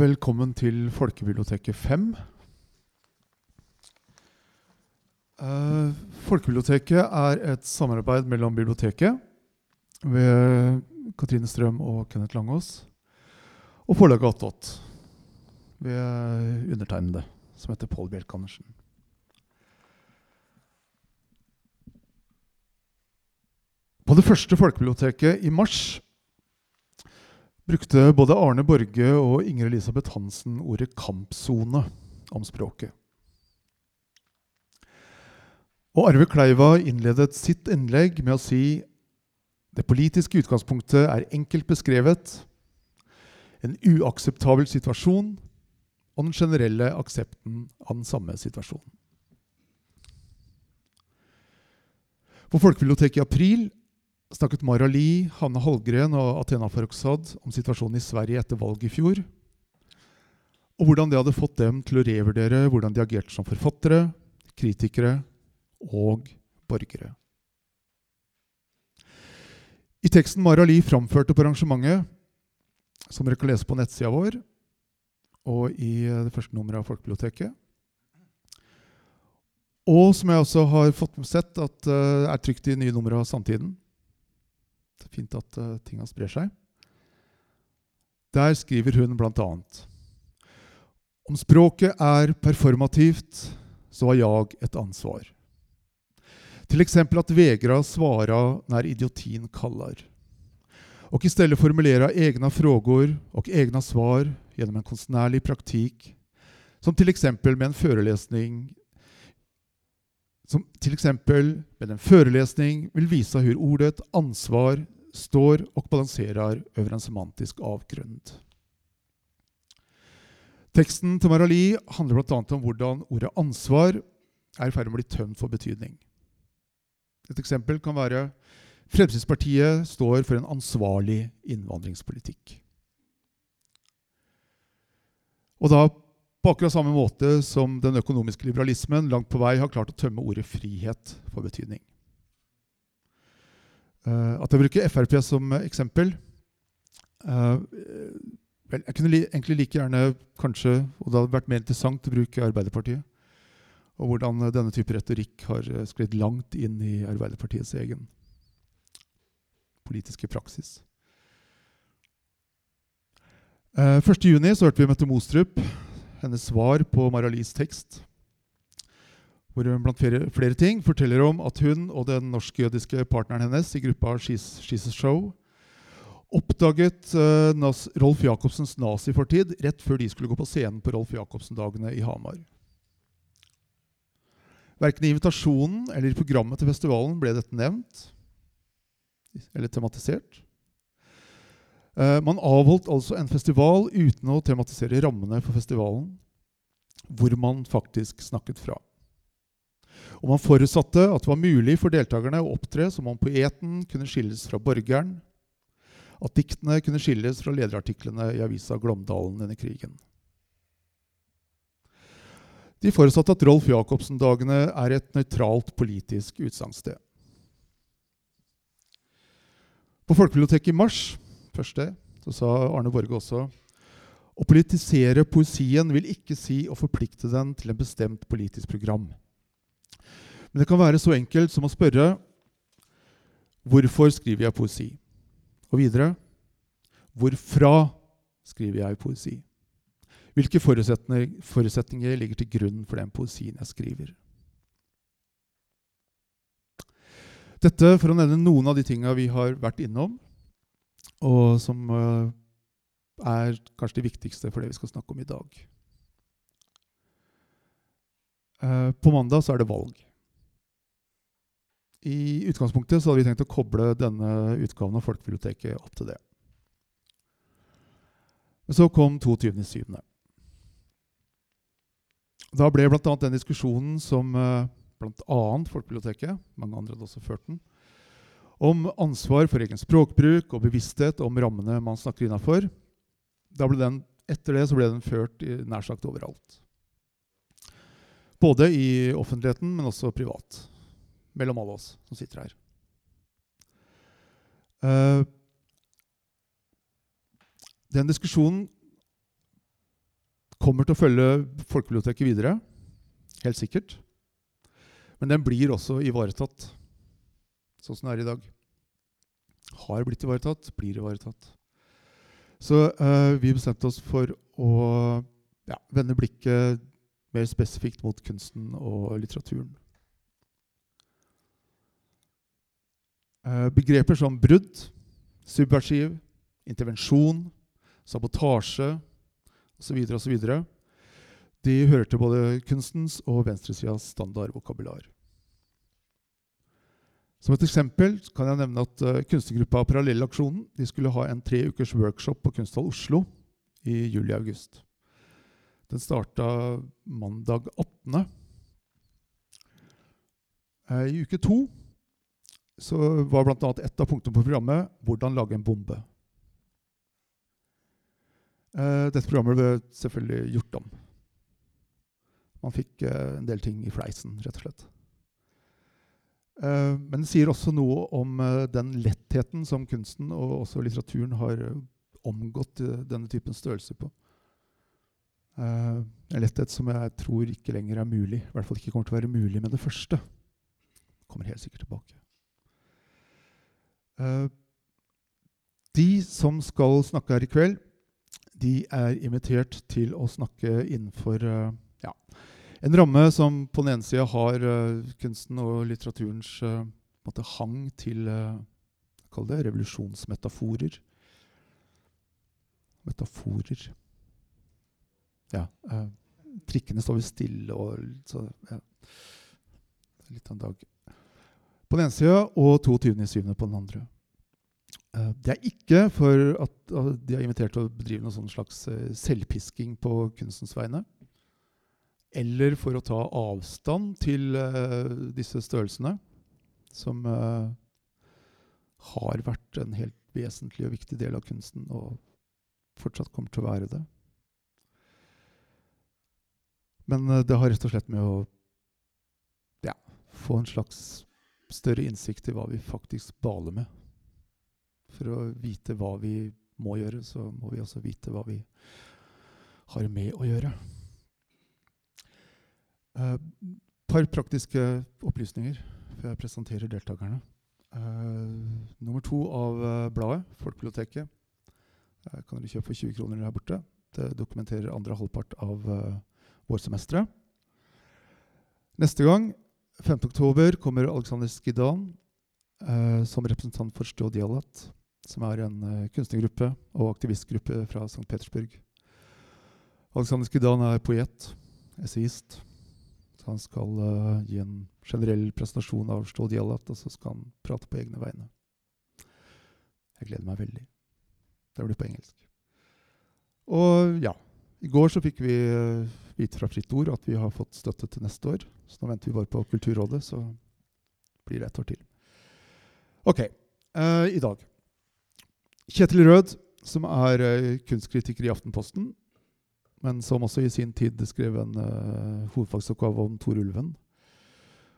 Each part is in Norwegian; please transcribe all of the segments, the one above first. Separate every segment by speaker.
Speaker 1: velkommen til Folkebiblioteket 5. Uh, Folkebiblioteket er et samarbeid mellom biblioteket ved Katrine Strøm og Kenneth Langås og forlaget Attåt ved undertegnede, som heter Pål Bjelke-Andersen. På det første folkebiblioteket i mars brukte både Arne Borge og Inger Elisabeth Hansen ordet 'kampsone' om språket. Og Arve Kleiva innledet sitt innlegg med å si det politiske utgangspunktet er enkelt beskrevet, en uakseptabel situasjon og den generelle aksepten av den samme situasjonen. På Folkebiblioteket i april snakket Mara Lie, Hanne Hallgren og Athena Farrokhzad om situasjonen i Sverige etter valget i fjor. Og hvordan det hadde fått dem til å revurdere hvordan de agerte som forfattere, kritikere og borgere. I teksten Mara Lie framførte på arrangementet, som dere kan lese på nettsida vår, og i det første nummeret av Folkebiblioteket, og som jeg også har fått sett at uh, er trykt i nye numre av Samtiden. Fint at uh, tinga sprer seg. Der skriver hun bl.a.: Om språket er performativt, så har jeg et ansvar. Till at vegra svara när idiotin kallar. Och istället formulera egna frågor och egna svar gjennom en konstnärlig praktik, som exempel med en föreläsning som exempel med en förelesning vil visa hur ordet ansvar står og balanserer over en semantisk avgrunn. Teksten til Marali handler bl.a. om hvordan ordet ansvar er i ferd med å bli tømt for betydning. Et eksempel kan være Fremskrittspartiet står for en ansvarlig innvandringspolitikk. Og da på akkurat samme måte som den økonomiske liberalismen langt på vei har klart å tømme ordet frihet for betydning. Uh, at jeg bruker Frp som eksempel uh, vel, Jeg kunne li egentlig like gjerne kanskje, og det hadde vært mer interessant å bruke Arbeiderpartiet og hvordan denne type retorikk har eh, sklidd langt inn i Arbeiderpartiets egen politiske praksis. Eh, 1.6 hørte vi Mette Mostrup, hennes svar på Maralis tekst, hvor hun blant flere, flere, ting forteller om at hun og den norsk-jødiske partneren hennes i gruppa She's, a Show oppdaget uh, Rolf Jacobsens nazifortid rett før de skulle gå på scenen på Rolf Jacobsen-dagene i Hamar. Verken i invitasjonen eller i programmet til festivalen ble dette nevnt eller tematisert. Uh, man avholdt altså en festival uten å tematisere rammene for festivalen, hvor man faktisk snakket fra. Og man forutsatte at det var mulig for deltakerne å opptre som om poeten kunne skilles fra borgeren, at diktene kunne skilles fra lederartiklene i avisa Glåmdalen under krigen. De forutsatte at Rolf Jacobsen-dagene er et nøytralt politisk utsagnssted. På Folkebiblioteket i mars første, så sa Arne Borge også å politisere poesien vil ikke si å forplikte den til en bestemt politisk program. Men det kan være så enkelt som å spørre hvorfor skriver jeg poesi? Og videre hvorfra skriver jeg poesi? Hvilke forutsetninger, forutsetninger ligger til grunn for den poesien jeg skriver? Dette for å nevne noen av de tinga vi har vært innom, og som uh, er kanskje det viktigste for det vi skal snakke om i dag. Uh, på mandag så er det valg. I utgangspunktet så hadde vi tenkt å koble denne utgaven av Folkebiblioteket opp til det. Så kom 22.7. Da ble bl.a. den diskusjonen som uh, bl.a. Folkebiblioteket, mange andre hadde også ført den, om ansvar for egen språkbruk og bevissthet om rammene man snakker innafor. Etter det ble den ført i, nær sagt overalt. Både i offentligheten, men også privat. Mellom alle oss som sitter her. Uh, den diskusjonen kommer til å følge folkebiblioteket videre, helt sikkert. Men den blir også ivaretatt, sånn som det er i dag. Har blitt ivaretatt, blir ivaretatt. Så uh, vi bestemte oss for å ja, vende blikket mer spesifikt mot kunsten og litteraturen. Uh, begreper som brudd, subversiv, intervensjon, sabotasje osv. osv. De hører til både kunstens og venstresidas standardvokabular. Som et eksempel kan jeg nevne at uh, kunstnergruppa Parallellaksjonen de skulle ha en tre ukers workshop på Kunsthall Oslo i juli-august. Den starta mandag 18. Uh, I uke to så var bl.a. ett av punktene på programmet 'Hvordan lage en bombe'. Uh, dette programmet ble selvfølgelig gjort om. Man fikk en del ting i fleisen, rett og slett. Uh, men det sier også noe om uh, den lettheten som kunsten og også litteraturen har uh, omgått denne typen størrelser på. en letthet som jeg tror ikke lenger er mulig. I hvert fall ikke kommer til å være mulig med det første. Kommer helt sikkert tilbake. de som skal snakke her i kveld, de er invitert til å snakke innenfor ja, en ramme som på den ene sida har uh, kunsten og litteraturens uh, måte, hang til uh, Kall det revolusjonsmetaforer. Metaforer Ja. Uh, trikkene står jo stille og så, ja. Litt av en dag. På den ene sida og 22.7. på den andre. Uh, det er ikke for at uh, de er invitert til å bedrive noen sånn slags selvpisking på kunstens vegne eller for å ta avstand til uh, disse størrelsene, som uh, har vært en helt vesentlig og viktig del av kunsten, og fortsatt kommer til å være det. Men uh, det har rett og slett med å ja, få en slags større innsikt i hva vi faktisk baler med. For å vite hva vi må gjøre, så må vi også vite hva vi har med å gjøre. Et uh, par praktiske opplysninger før jeg presenterer deltakerne. Uh, nummer to av uh, bladet, Folkebiblioteket, uh, kan dere kjøpe for 20 kroner her borte. Det dokumenterer andre halvpart av vårsemesteret. Neste gang, 5.10, kommer Alexander Skidan som representant for Stjodjalat, som er en kunstnergruppe og aktivistgruppe fra St. Petersburg. Alexander Skidan er poet, essayist han skal uh, gi en generell prestasjon av Stål Gjallat, og så skal han prate på egne vegne. Jeg gleder meg veldig. Det blir på engelsk. Og ja, i går så fikk vi uh, vite fra Fritt Ord at vi har fått støtte til neste år. Så nå venter vi bare på Kulturrådet, så blir det ett år til. Ok, uh, i dag. Kjetil Rød, som er kunstkritiker i Aftenposten, men som også i sin tid skrev en uh, hovedfagsoppgave om Tor Ulven.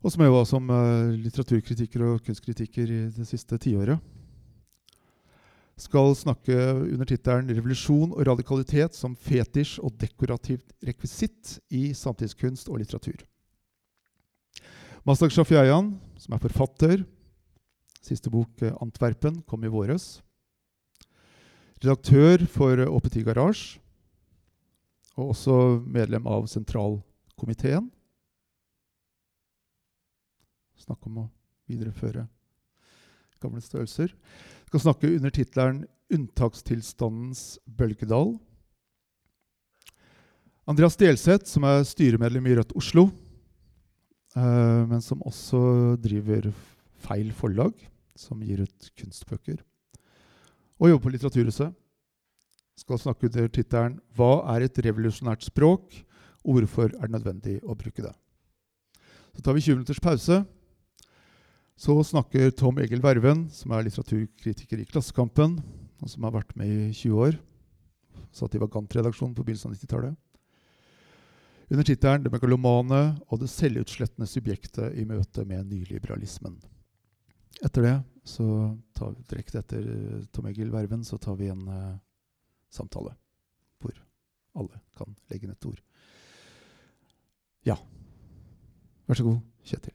Speaker 1: Og som jeg var som uh, litteraturkritiker og kunstkritiker i det siste tiåret. Skal snakke under tittelen 'Revolusjon og radikalitet som fetisj og dekorativt rekvisitt i samtidskunst og litteratur'. Mastak Shafiayan, som er forfatter, siste bok uh, 'Antwerpen', kom i våres. Redaktør for Oppeti Garage og også medlem av sentralkomiteen. Snakk om å videreføre gamle størrelser. Jeg skal snakke under tittelen 'Unntakstilstandens bølgedal'. Andreas Delseth, som er styremedlem i Rødt Oslo, uh, men som også driver Feil forlag, som gir ut kunstbøker, og jobber på Litteraturhuset skal snakke under tittelen 'Hva er et revolusjonært språk, og hvorfor er det nødvendig å bruke det?' Så tar vi 20 minutters pause. Så snakker Tom Egil Verven, som er litteraturkritiker i Klassekampen, og som har vært med i 20 år. Satt i Vagant-redaksjonen på begynnelsen av 90-tallet. Under tittelen 'Det megalomane og det selvutslettende subjektet i møte med nyliberalismen'. Etter det, så tar vi direkte etter Tom Egil Verven, så tar vi en uh, samtale hvor alle kan legge ned et ord. Ja. Vær så god, Kjetil.